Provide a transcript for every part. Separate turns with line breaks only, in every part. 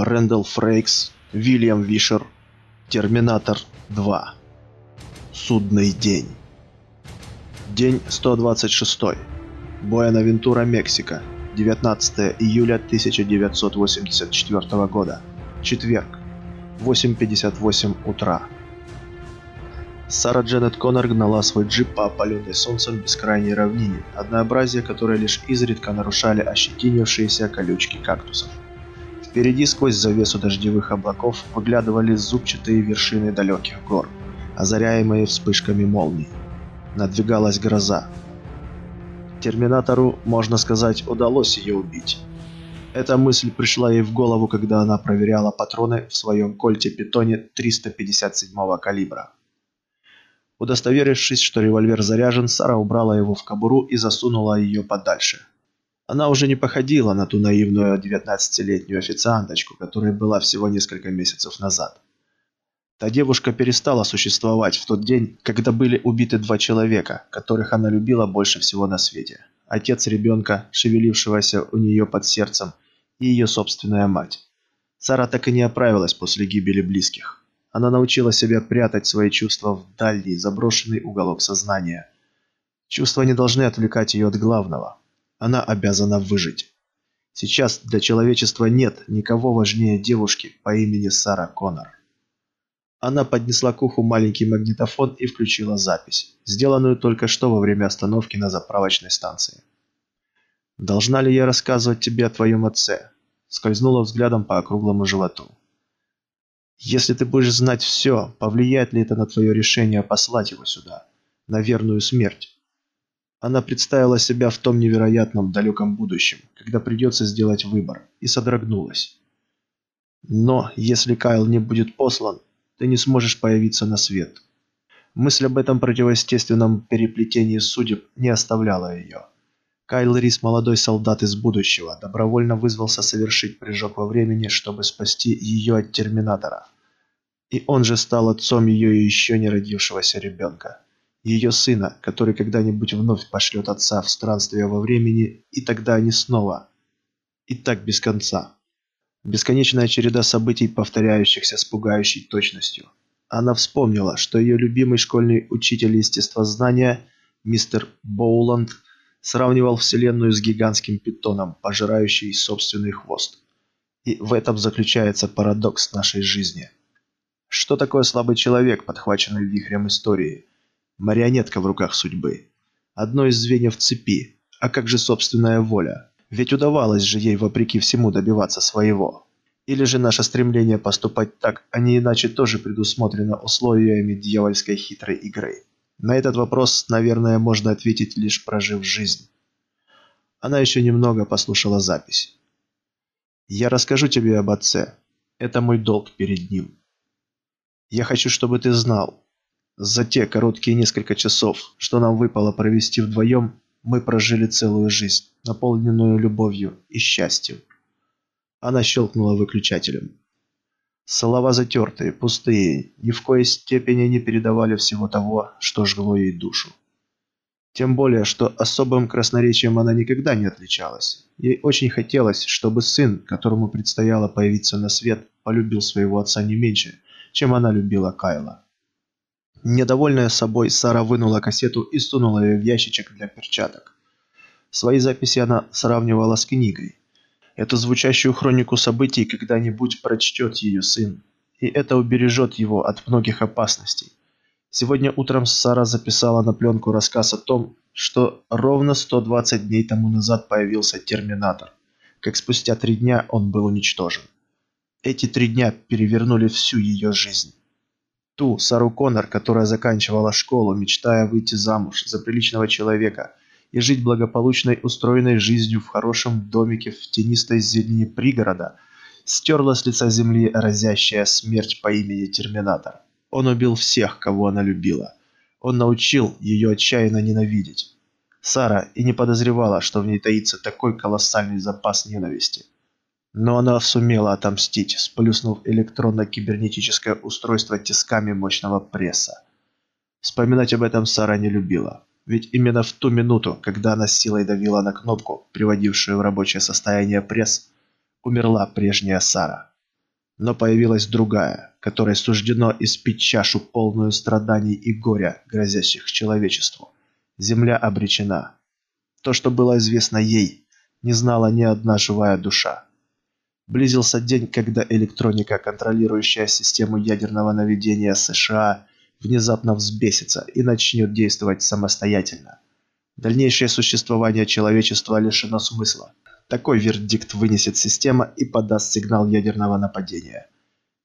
Рэндалл Фрейкс, Вильям Вишер, Терминатор 2. Судный день. День 126. Буэнавентура, Мексика. 19 июля 1984 года. Четверг. 8.58 утра. Сара Дженнет Коннор гнала свой джип по опаленной солнцем бескрайней равнине, однообразие которое лишь изредка нарушали ощетинившиеся колючки кактусов. Впереди сквозь завесу дождевых облаков выглядывали зубчатые вершины далеких гор, озаряемые вспышками молний. Надвигалась гроза. Терминатору, можно сказать, удалось ее убить. Эта мысль пришла ей в голову, когда она проверяла патроны в своем кольте-питоне 357 калибра. Удостоверившись, что револьвер заряжен, Сара убрала его в кобуру и засунула ее подальше. Она уже не походила на ту наивную 19-летнюю официанточку, которая была всего несколько месяцев назад. Та девушка перестала существовать в тот день, когда были убиты два человека, которых она любила больше всего на свете. Отец ребенка, шевелившегося у нее под сердцем, и ее собственная мать. Сара так и не оправилась после гибели близких. Она научила себя прятать свои чувства в дальний, заброшенный уголок сознания. Чувства не должны отвлекать ее от главного – она обязана выжить. Сейчас для человечества нет никого важнее девушки по имени Сара Коннор. Она поднесла к уху маленький магнитофон и включила запись, сделанную только что во время остановки на заправочной станции. «Должна ли я рассказывать тебе о твоем отце?» Скользнула взглядом по округлому животу. «Если ты будешь знать все, повлияет ли это на твое решение послать его сюда, на верную смерть?» Она представила себя в том невероятном далеком будущем, когда придется сделать выбор, и содрогнулась. Но если Кайл не будет послан, ты не сможешь появиться на свет. Мысль об этом противоестественном переплетении судеб не оставляла ее. Кайл Рис, молодой солдат из будущего, добровольно вызвался совершить прыжок во времени, чтобы спасти ее от Терминатора. И он же стал отцом ее еще не родившегося ребенка ее сына, который когда-нибудь вновь пошлет отца в странствие во времени, и тогда они снова. И так без конца. Бесконечная череда событий, повторяющихся с пугающей точностью. Она вспомнила, что ее любимый школьный учитель естествознания, мистер Боуланд, сравнивал Вселенную с гигантским питоном, пожирающий собственный хвост. И в этом заключается парадокс нашей жизни. Что такое слабый человек, подхваченный вихрем истории? Марионетка в руках судьбы. Одно из звеньев цепи. А как же собственная воля? Ведь удавалось же ей вопреки всему добиваться своего. Или же наше стремление поступать так, а не иначе тоже предусмотрено условиями дьявольской хитрой игры? На этот вопрос, наверное, можно ответить лишь прожив жизнь. Она еще немного послушала запись. «Я расскажу тебе об отце. Это мой долг перед ним. Я хочу, чтобы ты знал, за те короткие несколько часов, что нам выпало провести вдвоем, мы прожили целую жизнь, наполненную любовью и счастьем. Она щелкнула выключателем. Слова затертые, пустые, ни в коей степени не передавали всего того, что жгло ей душу. Тем более, что особым красноречием она никогда не отличалась. Ей очень хотелось, чтобы сын, которому предстояло появиться на свет, полюбил своего отца не меньше, чем она любила Кайла. Недовольная собой, Сара вынула кассету и сунула ее в ящичек для перчаток. Свои записи она сравнивала с книгой. Эту звучащую хронику событий когда-нибудь прочтет ее сын, и это убережет его от многих опасностей. Сегодня утром Сара записала на пленку рассказ о том, что ровно 120 дней тому назад появился Терминатор, как спустя три дня он был уничтожен. Эти три дня перевернули всю ее жизнь. Ту Сару Коннор, которая заканчивала школу, мечтая выйти замуж за приличного человека и жить благополучной устроенной жизнью в хорошем домике в тенистой зелени пригорода, стерла с лица земли разящая смерть по имени Терминатор. Он убил всех, кого она любила. Он научил ее отчаянно ненавидеть. Сара и не подозревала, что в ней таится такой колоссальный запас ненависти. Но она сумела отомстить, сплюснув электронно-кибернетическое устройство тисками мощного пресса. Вспоминать об этом Сара не любила. Ведь именно в ту минуту, когда она с силой давила на кнопку, приводившую в рабочее состояние пресс, умерла прежняя Сара. Но появилась другая, которой суждено испить чашу полную страданий и горя, грозящих человечеству. Земля обречена. То, что было известно ей, не знала ни одна живая душа. Близился день, когда электроника, контролирующая систему ядерного наведения США, внезапно взбесится и начнет действовать самостоятельно. Дальнейшее существование человечества лишено смысла. Такой вердикт вынесет система и подаст сигнал ядерного нападения.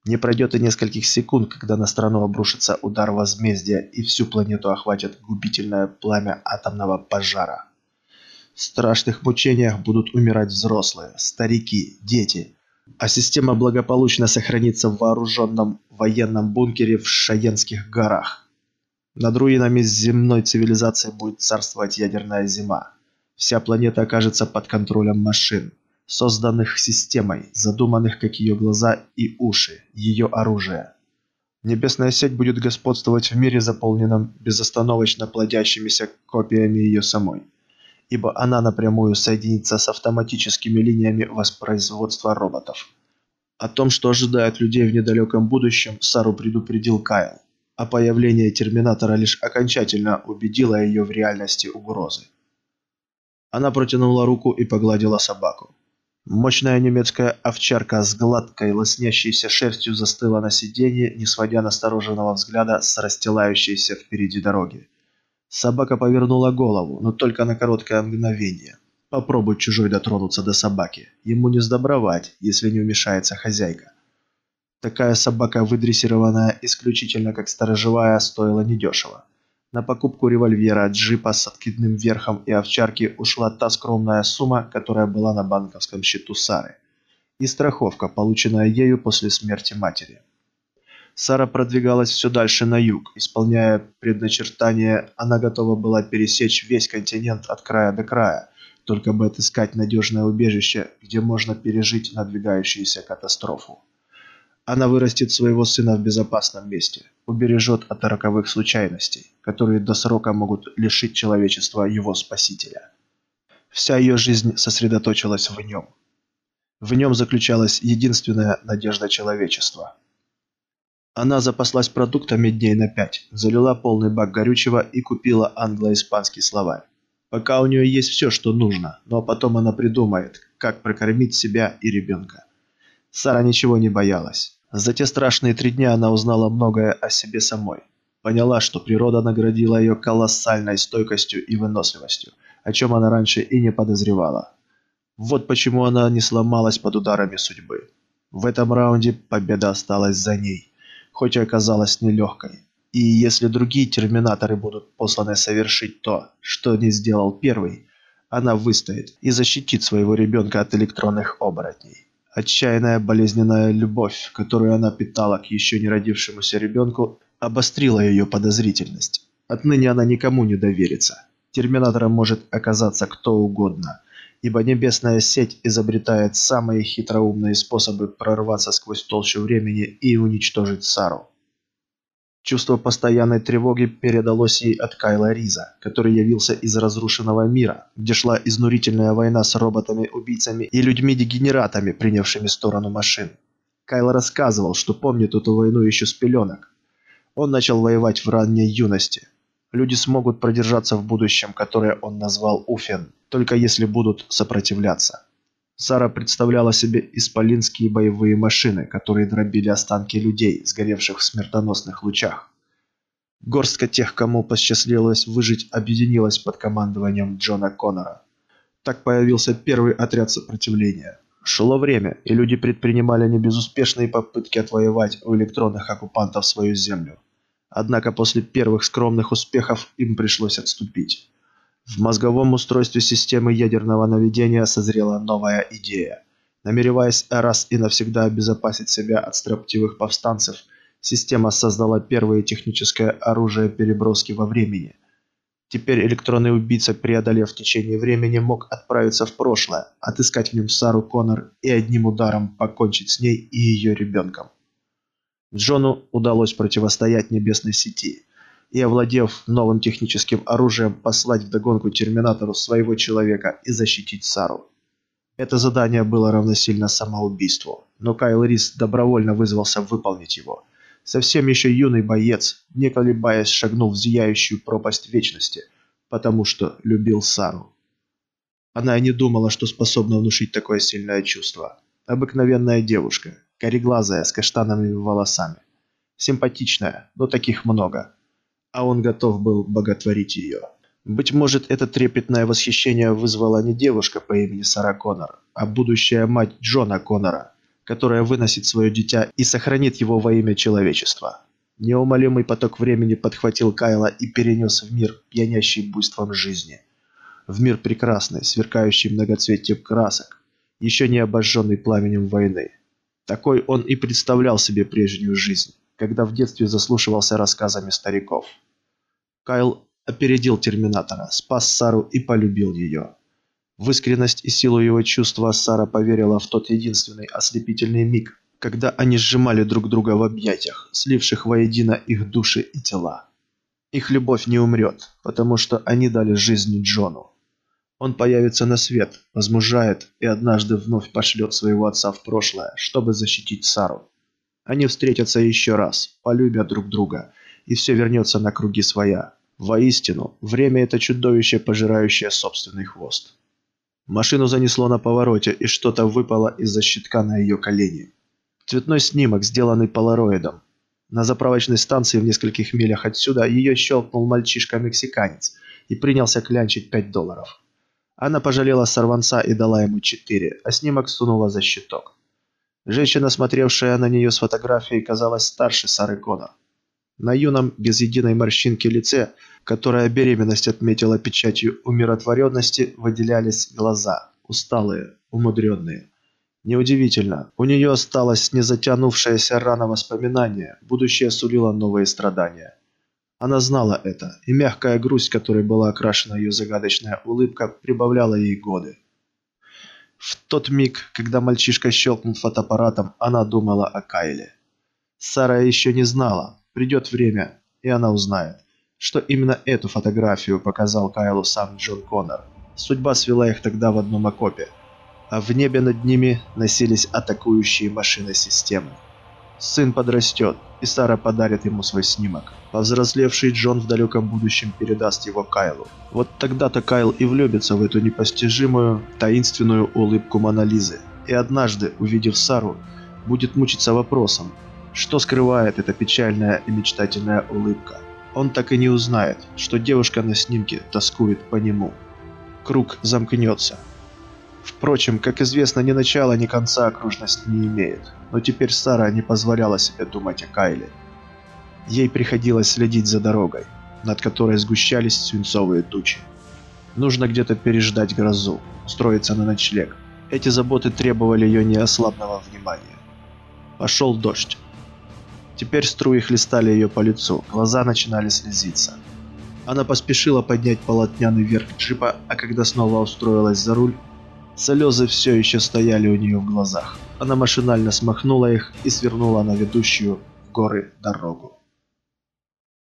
Не пройдет и нескольких секунд, когда на страну обрушится удар возмездия и всю планету охватит губительное пламя атомного пожара. В страшных мучениях будут умирать взрослые, старики, дети, а система благополучно сохранится в вооруженном военном бункере в Шаенских горах. Над руинами земной цивилизации будет царствовать ядерная зима. Вся планета окажется под контролем машин, созданных системой, задуманных как ее глаза и уши, ее оружие. Небесная сеть будет господствовать в мире, заполненном безостановочно плодящимися копиями ее самой ибо она напрямую соединится с автоматическими линиями воспроизводства роботов. О том, что ожидает людей в недалеком будущем, Сару предупредил Кайл, а появление Терминатора лишь окончательно убедило ее в реальности угрозы. Она протянула руку и погладила собаку. Мощная немецкая овчарка с гладкой, лоснящейся шерстью застыла на сиденье, не сводя настороженного взгляда с расстилающейся впереди дороги. Собака повернула голову, но только на короткое мгновение. Попробуй чужой дотронуться до собаки. Ему не сдобровать, если не вмешается хозяйка. Такая собака, выдрессированная исключительно как сторожевая, стоила недешево. На покупку револьвера, джипа с откидным верхом и овчарки ушла та скромная сумма, которая была на банковском счету Сары. И страховка, полученная ею после смерти матери. Сара продвигалась все дальше на юг. Исполняя предначертание, она готова была пересечь весь континент от края до края, только бы отыскать надежное убежище, где можно пережить надвигающуюся катастрофу. Она вырастет своего сына в безопасном месте, убережет от роковых случайностей, которые до срока могут лишить человечества его спасителя. Вся ее жизнь сосредоточилась в нем. В нем заключалась единственная надежда человечества – она запаслась продуктами дней на пять, залила полный бак горючего и купила англо-испанский словарь. Пока у нее есть все, что нужно, но потом она придумает, как прокормить себя и ребенка. Сара ничего не боялась. За те страшные три дня она узнала многое о себе самой. Поняла, что природа наградила ее колоссальной стойкостью и выносливостью, о чем она раньше и не подозревала. Вот почему она не сломалась под ударами судьбы. В этом раунде победа осталась за ней хоть и оказалась нелегкой. И если другие терминаторы будут посланы совершить то, что не сделал первый, она выстоит и защитит своего ребенка от электронных оборотней. Отчаянная болезненная любовь, которую она питала к еще не родившемуся ребенку, обострила ее подозрительность. Отныне она никому не доверится. Терминатором может оказаться кто угодно – ибо небесная сеть изобретает самые хитроумные способы прорваться сквозь толщу времени и уничтожить Сару. Чувство постоянной тревоги передалось ей от Кайла Риза, который явился из разрушенного мира, где шла изнурительная война с роботами-убийцами и людьми-дегенератами, принявшими сторону машин. Кайл рассказывал, что помнит эту войну еще с пеленок. Он начал воевать в ранней юности, Люди смогут продержаться в будущем, которое он назвал Уфен, только если будут сопротивляться. Сара представляла себе исполинские боевые машины, которые дробили останки людей, сгоревших в смертоносных лучах. Горстка тех, кому посчастливилось выжить, объединилась под командованием Джона Коннора. Так появился первый отряд сопротивления. Шло время, и люди предпринимали небезуспешные попытки отвоевать у электронных оккупантов свою землю. Однако после первых скромных успехов им пришлось отступить. В мозговом устройстве системы ядерного наведения созрела новая идея. Намереваясь раз и навсегда обезопасить себя от строптивых повстанцев, система создала первое техническое оружие переброски во времени. Теперь электронный убийца, преодолев течение времени, мог отправиться в прошлое, отыскать в нем Сару Коннор и одним ударом покончить с ней и ее ребенком. Джону удалось противостоять небесной сети и, овладев новым техническим оружием, послать вдогонку Терминатору своего человека и защитить Сару. Это задание было равносильно самоубийству, но Кайл Рис добровольно вызвался выполнить его. Совсем еще юный боец, не колебаясь, шагнул в зияющую пропасть вечности, потому что любил Сару. Она и не думала, что способна внушить такое сильное чувство. Обыкновенная девушка, кореглазая, с каштановыми волосами. Симпатичная, но таких много. А он готов был боготворить ее. Быть может, это трепетное восхищение вызвала не девушка по имени Сара Коннор, а будущая мать Джона Коннора, которая выносит свое дитя и сохранит его во имя человечества. Неумолимый поток времени подхватил Кайла и перенес в мир, пьянящий буйством жизни. В мир прекрасный, сверкающий многоцветием красок, еще не обожженный пламенем войны. Такой он и представлял себе прежнюю жизнь, когда в детстве заслушивался рассказами стариков. Кайл опередил Терминатора, спас Сару и полюбил ее. В искренность и силу его чувства Сара поверила в тот единственный ослепительный миг, когда они сжимали друг друга в объятиях, сливших воедино их души и тела. Их любовь не умрет, потому что они дали жизнь Джону. Он появится на свет, возмужает и однажды вновь пошлет своего отца в прошлое, чтобы защитить Сару. Они встретятся еще раз, полюбят друг друга, и все вернется на круги своя. Воистину, время – это чудовище, пожирающее собственный хвост. Машину занесло на повороте, и что-то выпало из-за щитка на ее колени. Цветной снимок, сделанный полароидом. На заправочной станции в нескольких милях отсюда ее щелкнул мальчишка-мексиканец и принялся клянчить 5 долларов. Она пожалела сорванца и дала ему 4, а снимок сунула за щиток. Женщина, смотревшая на нее с фотографией, казалась старше Сары Коннор. На юном, без единой морщинки лице, которое беременность отметила печатью умиротворенности, выделялись глаза, усталые, умудренные. Неудивительно, у нее осталось незатянувшаяся рана воспоминания, будущее сулило новые страдания. Она знала это, и мягкая грусть, которой была окрашена ее загадочная улыбка, прибавляла ей годы. В тот миг, когда мальчишка щелкнул фотоаппаратом, она думала о Кайле. Сара еще не знала, Придет время, и она узнает, что именно эту фотографию показал Кайлу сам Джон Коннор. Судьба свела их тогда в одном окопе, а в небе над ними носились атакующие машины системы. Сын подрастет, и Сара подарит ему свой снимок. Повзрослевший Джон в далеком будущем передаст его Кайлу. Вот тогда-то Кайл и влюбится в эту непостижимую, таинственную улыбку Монолизы. И однажды, увидев Сару, будет мучиться вопросом, что скрывает эта печальная и мечтательная улыбка? Он так и не узнает, что девушка на снимке тоскует по нему. Круг замкнется. Впрочем, как известно, ни начала, ни конца окружность не имеет. Но теперь Сара не позволяла себе думать о Кайле. Ей приходилось следить за дорогой, над которой сгущались свинцовые тучи. Нужно где-то переждать грозу, устроиться на ночлег. Эти заботы требовали ее неослабного внимания. Пошел дождь. Теперь струи хлестали ее по лицу, глаза начинали слезиться. Она поспешила поднять полотняный верх джипа, а когда снова устроилась за руль, слезы все еще стояли у нее в глазах. Она машинально смахнула их и свернула на ведущую в горы дорогу.